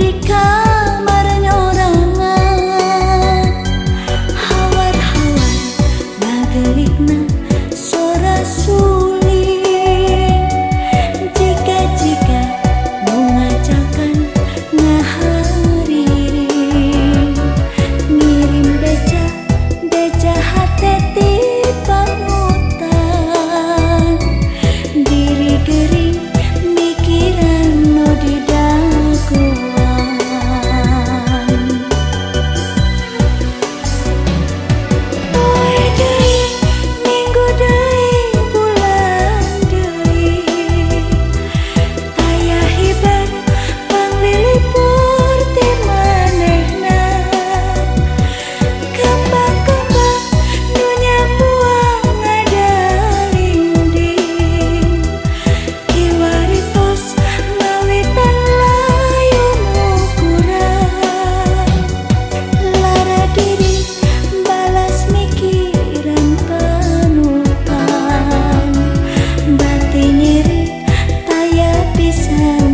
Andika kisses